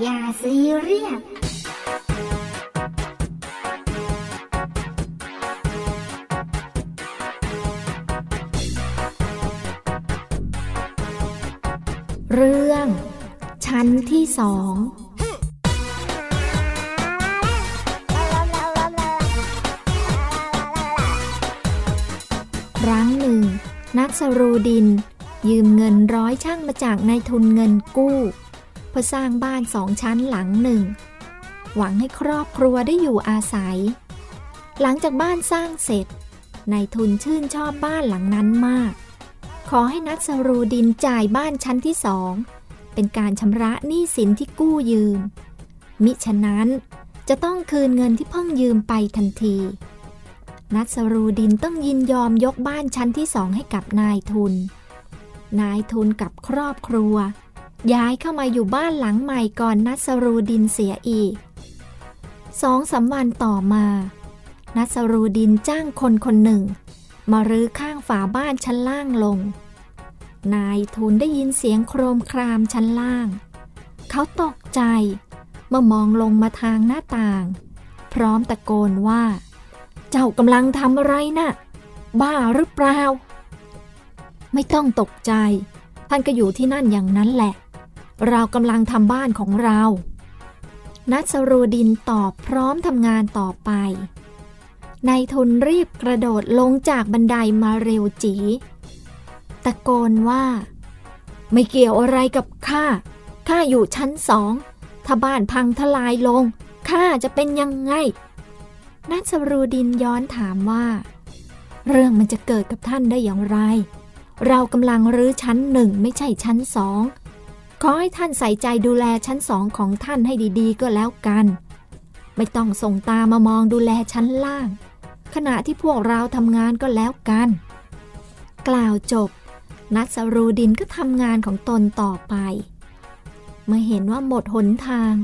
อย่าซีเรียสเรื่อง ชั้นที่สองครั้งหนึ่ง นักสรูดิน ยืมเงินร้อยช่างมาจากนายทุนเงินกู้ พื่อสร้างบ้านสองชั้นหลังหนึ่ง หวังให้ครอบครัวได้อยู่อาศัย หลังจากบ้านสร้างเสร็จนายทุนชื่นชอบบ้านหลังนั้นมาก ขอให้นักสรูดินจ่ายบ้านชั้นที่สอง เป็นการชำระหนี้สินที่กู้ยืม มิฉะนั้นจะต้องคืนเงินที่เพิ่งยืมไปทันที นักสรูดินต้องยินยอมยกบ้านชั้นที่สองให้กับนายทุน นายทุนกับครอบครัว ย้ายเข้ามาอยู่บ้านหลังใหม่ก่อนนัสรูดินเสียอีกสองสามวันต่อมา นัสรูดินจ้างคนคนหนึ่ง มารื้อข้างฝาบ้านชั้นล่างลง นายทุนได้ยินเสียงโครมครามชั้นล่าง เขาตกใจ เมื่อมองลงมาทางหน้าต่าง พร้อมตะโกนว่า เจ้ากำลังทำอะไรนะ่ะ บ้าหรือเปล่า ไม่ต้องตกใจ ท่านก็อยู่ที่นั่นอย่างนั้นแหละ เรากำลังทำบ้านของเรา นัสรูดินตอบพร้อมทำงานต่อไป นายทุนรีบกระโดดลงจากบันไดมาเร็วจี ตะโกนว่า ไม่เกี่ยวอะไรกับข้า ข้าอยู่ชั้นสอง ถ้าบ้านพังทลายลง ข้าจะเป็นยังไง นัสรูดินย้อนถามว่า เรื่องมันจะเกิดกับท่านได้อย่างไร เรากำลังรื้อชั้นหนึ่งไม่ใช่ชั้นสอง ขอให้ท่านใส่ใจดูแลชั้นสองของท่านให้ดีๆ ก็แล้วกัน ไม่ต้องส่งตามามองดูแลชั้นล่าง ขณะที่พวกเราทำงานก็แล้วกัน กล่าวจบ นัสรูดินก็ทำงานของตนต่อไป เมื่อเห็นว่าหมดหนทาง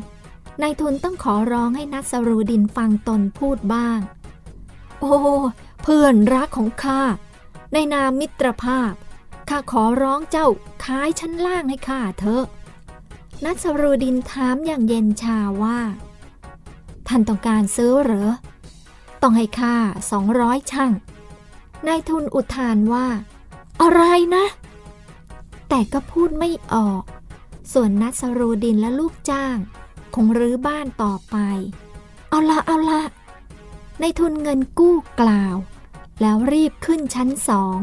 นายทุนต้องขอร้องให้นัสรูดินฟังตนพูดบ้าง โอ้ เพื่อนรักของข้าในนามมิตรภาพ ข้าขอร้องเจ้าขายชั้นล่างให้ข้าเถอะ นัสรูดินถามอย่างเย็นชาว่า ท่านต้องการซื้อหรอต้องให้ค่าสองร้อยช่างนายทุนอุทานว่า อะไรนะ แต่ก็พูดไม่ออก ส่วนนัสรูดินและลูกจ้าง คงรื้อบ้านต่อไป เอาละเอาละในทุนเงินกู้กล่าว แล้วรีบขึ้นชั้นสอง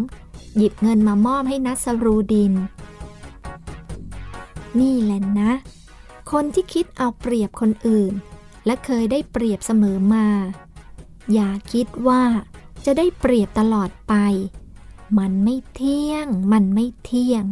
หยิบเงินมามอบให้นัสรูดิน นี่แหละนะ คนที่คิดเอาเปรียบคนอื่น และเคยได้เปรียบเสมอมา อย่าคิดว่าจะได้เปรียบตลอดไป มันไม่เที่ยง มันไม่เที่ยง